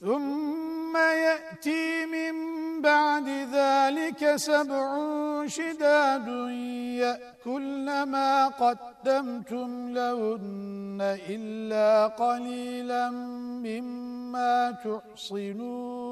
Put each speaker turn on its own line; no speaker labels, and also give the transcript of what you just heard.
ثم يأتي من بعد ذلك سبع شداد يأكل ما قدمتم لهن إلا قليلا مما تحصنون.